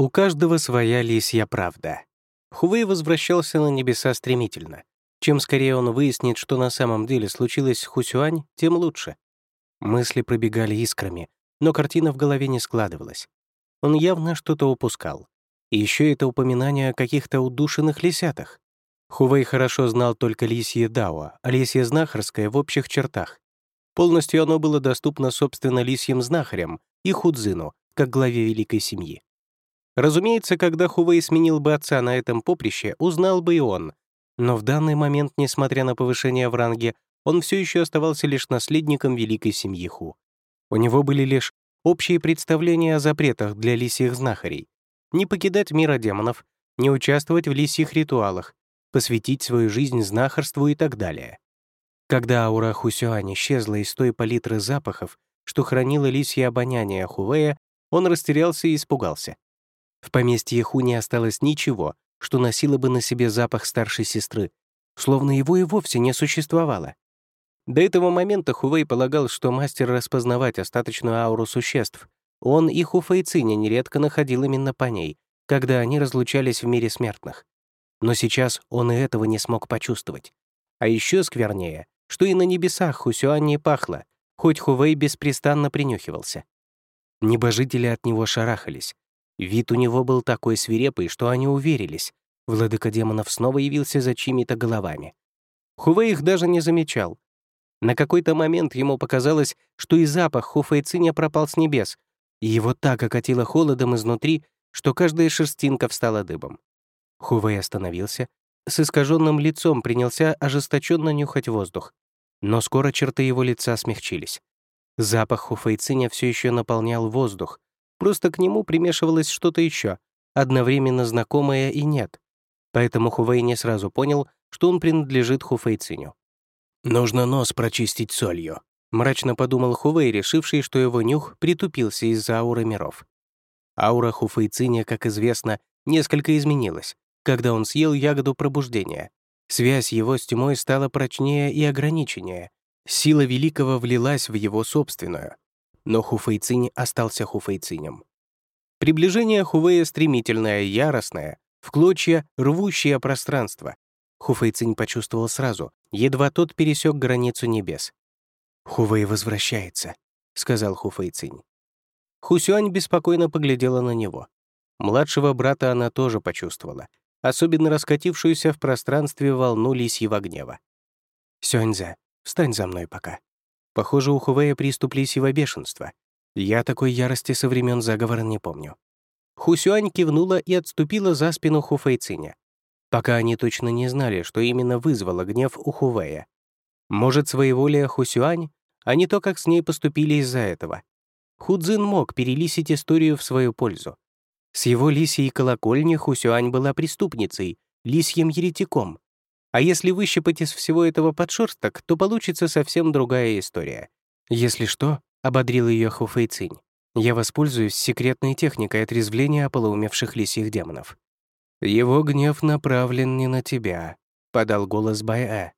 У каждого своя лисья правда. Хувей возвращался на небеса стремительно. Чем скорее он выяснит, что на самом деле случилось с Хусюань, тем лучше. Мысли пробегали искрами, но картина в голове не складывалась. Он явно что-то упускал. И еще это упоминание о каких-то удушенных лисятах. Хувей хорошо знал только лисье дао, а лисье знахарское в общих чертах. Полностью оно было доступно, собственно, лисьим знахарям и Худзину, как главе великой семьи. Разумеется, когда Хувей сменил бы отца на этом поприще, узнал бы и он. Но в данный момент, несмотря на повышение в ранге, он все еще оставался лишь наследником великой семьи Ху. У него были лишь общие представления о запретах для лисьих знахарей. Не покидать мира демонов, не участвовать в лисьих ритуалах, посвятить свою жизнь знахарству и так далее. Когда аура Хусюань исчезла из той палитры запахов, что хранило лисье обоняние Хувея, он растерялся и испугался. В поместье Ху не осталось ничего, что носило бы на себе запах старшей сестры, словно его и вовсе не существовало. До этого момента Хувей полагал, что мастер распознавать остаточную ауру существ. Он и Хуфейциня нередко находил именно по ней, когда они разлучались в мире смертных. Но сейчас он и этого не смог почувствовать. А еще сквернее, что и на небесах Хусюань не пахло, хоть Хувей беспрестанно принюхивался. Небожители от него шарахались, Вид у него был такой свирепый, что они уверились. Владыка демонов снова явился за чьими-то головами. Хувей их даже не замечал. На какой-то момент ему показалось, что и запах Хуфейциня пропал с небес, и его так окатило холодом изнутри, что каждая шерстинка встала дыбом. Хувей остановился, с искаженным лицом принялся ожесточенно нюхать воздух. Но скоро черты его лица смягчились. Запах Хуфейциня все еще наполнял воздух, Просто к нему примешивалось что-то еще, одновременно знакомое и нет. Поэтому Хувей не сразу понял, что он принадлежит Хуфейциню. «Нужно нос прочистить солью», — мрачно подумал Хувей, решивший, что его нюх притупился из-за ауры миров. Аура Хуфейциня, как известно, несколько изменилась, когда он съел ягоду пробуждения. Связь его с тьмой стала прочнее и ограниченнее. Сила Великого влилась в его собственную, но Хуфейцинь остался Хуфейцинем. Приближение Хувея стремительное, яростное, в клочья, рвущее пространство. Хуфейцинь почувствовал сразу, едва тот пересек границу небес. «Хувей возвращается», — сказал Хуфейцинь. Хусюань беспокойно поглядела на него. Младшего брата она тоже почувствовала, особенно раскатившуюся в пространстве волну лисьего гнева. «Сюаньзе, встань за мной пока», Похоже, у Хувея приступ лисьего бешенства. Я такой ярости со времен заговора не помню. Хусюань кивнула и отступила за спину Хуфейциня. Пока они точно не знали, что именно вызвало гнев у Хувея. Может, своеволие Хусюань, а не то, как с ней поступили из-за этого. Худзин мог перелисить историю в свою пользу. С его лисьей колокольни Хусюань была преступницей, лисьим еретиком, а если выщипать из всего этого подшерсток, то получится совсем другая история. Если что, — ободрил ее Хуфейцинь, я воспользуюсь секретной техникой отрезвления ополоумевших лисьих демонов. «Его гнев направлен не на тебя», — подал голос Байэ.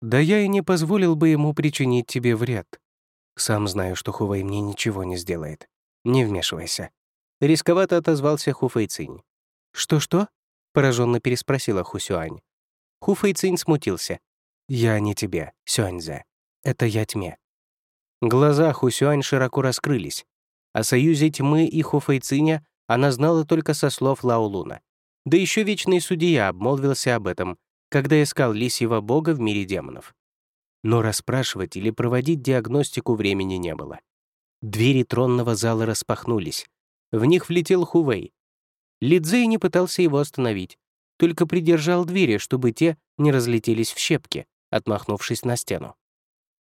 «Да я и не позволил бы ему причинить тебе вред. Сам знаю, что Хувей мне ничего не сделает. Не вмешивайся». Рисковато отозвался Хуфейцинь. «Что-что?» — пораженно переспросила Хусюань. Ху Фэйцинь смутился. «Я не тебе, Сюаньзе. Это я тьме». Глаза Ху Сюань широко раскрылись. О союзе тьмы и Ху Фэйциня она знала только со слов Лао Луна. Да еще вечный судья обмолвился об этом, когда искал лисьего бога в мире демонов. Но расспрашивать или проводить диагностику времени не было. Двери тронного зала распахнулись. В них влетел Хувей. Лидзей не пытался его остановить только придержал двери, чтобы те не разлетелись в щепки, отмахнувшись на стену.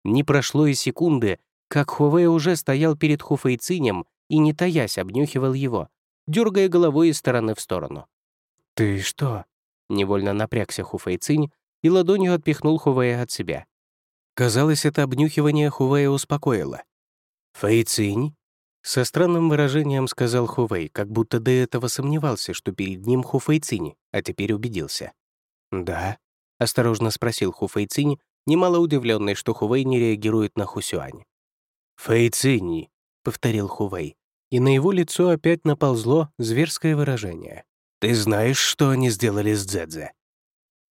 Не прошло и секунды, как Хувей уже стоял перед Хуфейцинем и, не таясь, обнюхивал его, дергая головой из стороны в сторону. «Ты что?» — невольно напрягся Хуфейцинь и ладонью отпихнул Хувея от себя. Казалось, это обнюхивание Хувея успокоило. «Фэйцинь?» Со странным выражением сказал Хувей, как будто до этого сомневался, что перед ним Хуфейцинь, а теперь убедился. «Да?» — осторожно спросил Хуфейцинь, немало удивленный, что Хувей не реагирует на Хусюань. «Фэйцинь», — повторил Хувей. и на его лицо опять наползло зверское выражение. «Ты знаешь, что они сделали с Дзэдзе?»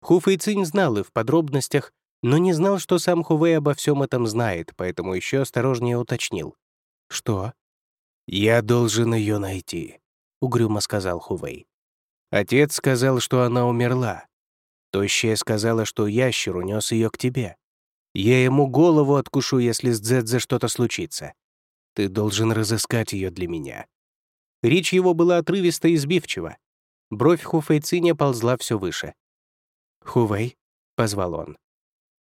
Ху Фэйцинь знал и в подробностях, но не знал, что сам Хувей обо всем этом знает, поэтому еще осторожнее уточнил. «Что?» «Я должен ее найти», — угрюмо сказал Хувей. «Отец сказал, что она умерла. Тощая сказала, что ящер унес ее к тебе. Я ему голову откушу, если с Дзэдзе что-то случится. Ты должен разыскать ее для меня». Речь его была отрывиста и сбивчива. Бровь Хуфэйциня ползла все выше. «Хувей», — позвал он.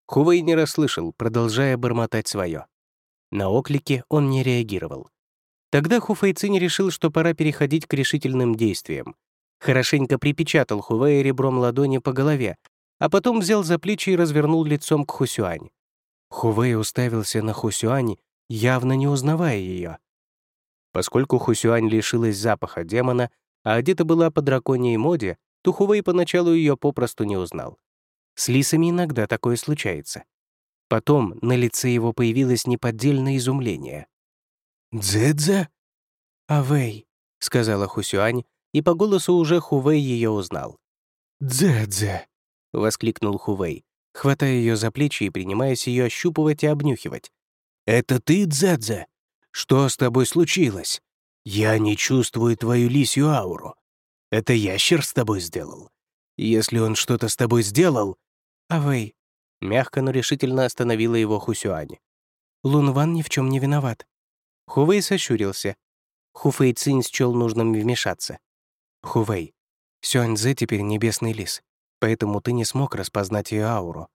Хувей не расслышал, продолжая бормотать свое. На оклики он не реагировал. Тогда Хуфэйцинь решил, что пора переходить к решительным действиям. Хорошенько припечатал Хувея ребром ладони по голове, а потом взял за плечи и развернул лицом к Хусюань. Хувей уставился на Хусюань, явно не узнавая ее. Поскольку Хусюань лишилась запаха демона, а одета была по драконьей моде, то Хувей поначалу ее попросту не узнал. С лисами иногда такое случается. Потом на лице его появилось неподдельное изумление. «Дзэдзэ?» «Авэй», — сказала Хусюань, и по голосу уже Хувей ее узнал. «Дзэдзэ», — воскликнул Хувей, хватая ее за плечи и принимаясь ее ощупывать и обнюхивать. «Это ты, Дзэдзэ? Что с тобой случилось? Я не чувствую твою лисью ауру. Это ящер с тобой сделал? Если он что-то с тобой сделал...» «Авэй», — мягко, но решительно остановила его Хусюань. «Лун Ван ни в чем не виноват. Хувей сощурился. Хуфэй Цинь счел нужным вмешаться. «Хувей, Сюаньзе теперь небесный лис, поэтому ты не смог распознать ее ауру.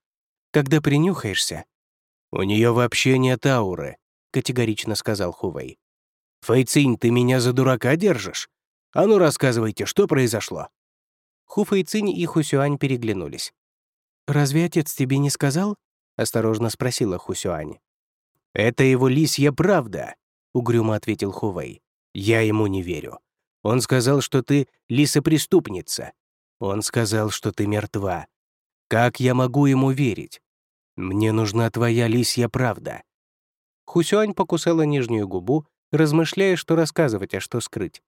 Когда принюхаешься...» «У нее вообще нет ауры», — категорично сказал Хувей. «Фэйцинь, ты меня за дурака держишь? А ну рассказывайте, что произошло?» Ху Фэйцинь и Хусюань переглянулись. «Разве отец тебе не сказал?» — осторожно спросила Хусюань. «Это его лисья правда», угрюмо ответил Хувей. «Я ему не верю. Он сказал, что ты лисопреступница. Он сказал, что ты мертва. Как я могу ему верить? Мне нужна твоя лисья правда». Хусюань покусала нижнюю губу, размышляя, что рассказывать, а что скрыть.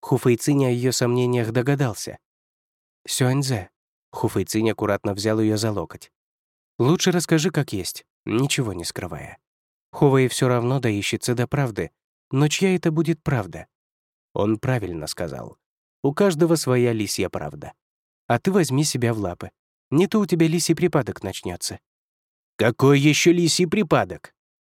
Хуфэйцинь о ее сомнениях догадался. «Сюаньзе», — Хуфэйцинь аккуратно взял ее за локоть. «Лучше расскажи, как есть, ничего не скрывая». Хувей все равно доищется до правды, но чья это будет правда? Он правильно сказал. У каждого своя лисья правда. А ты возьми себя в лапы. Не то у тебя лисий припадок начнется. «Какой еще лисий припадок?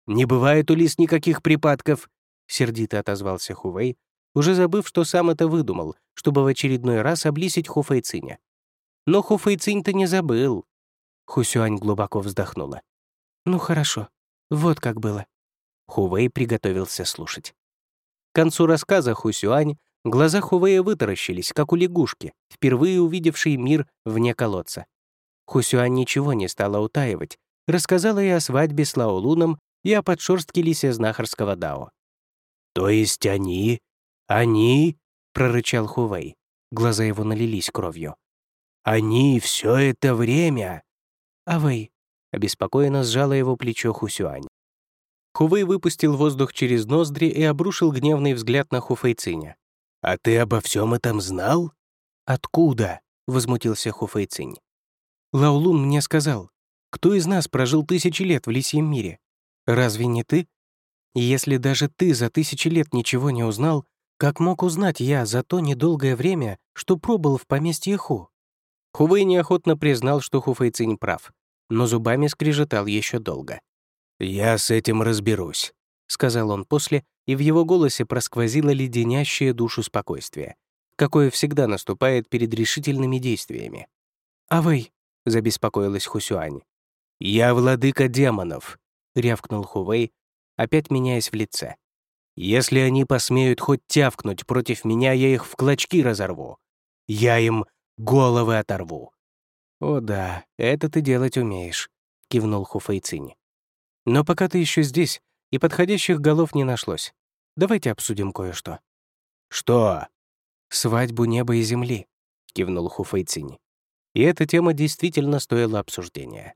Не бывает у лис никаких припадков», — сердито отозвался Хувей, уже забыв, что сам это выдумал, чтобы в очередной раз облисить Хуфейциня. Но Хуфейцинь-то не забыл. Хусюань глубоко вздохнула. «Ну хорошо, вот как было. Хувей приготовился слушать. К концу рассказа Хусюань глаза Хувея вытаращились, как у лягушки, впервые увидевшей мир вне колодца. Хусюань ничего не стала утаивать, рассказала и о свадьбе с Лаолуном, и о подшерстке лисе знахарского дао. «То есть они? Они?» — прорычал Хувей. Глаза его налились кровью. «Они все это время?» «Авэй, Обеспокоенно сжала его плечо Хусюань. Хувей выпустил воздух через ноздри и обрушил гневный взгляд на Хуфейциня. «А ты обо всем этом знал?» «Откуда?» — возмутился Хуфейцинь. «Лаулун мне сказал, кто из нас прожил тысячи лет в лисьем мире? Разве не ты? Если даже ты за тысячи лет ничего не узнал, как мог узнать я за то недолгое время, что пробыл в поместье Ху?» Хувей неохотно признал, что Хуфейцинь прав но зубами скрежетал еще долго. «Я с этим разберусь», — сказал он после, и в его голосе просквозило леденящее душу спокойствие, какое всегда наступает перед решительными действиями. «А вы?» — забеспокоилась Хусюань. «Я владыка демонов», — рявкнул Хувей, опять меняясь в лице. «Если они посмеют хоть тявкнуть против меня, я их в клочки разорву. Я им головы оторву. «О да, это ты делать умеешь», — кивнул Хуфейцинь. «Но пока ты еще здесь, и подходящих голов не нашлось. Давайте обсудим кое-что». «Что?» «Свадьбу неба и земли», — кивнул Хуфейцинь. И эта тема действительно стоила обсуждения.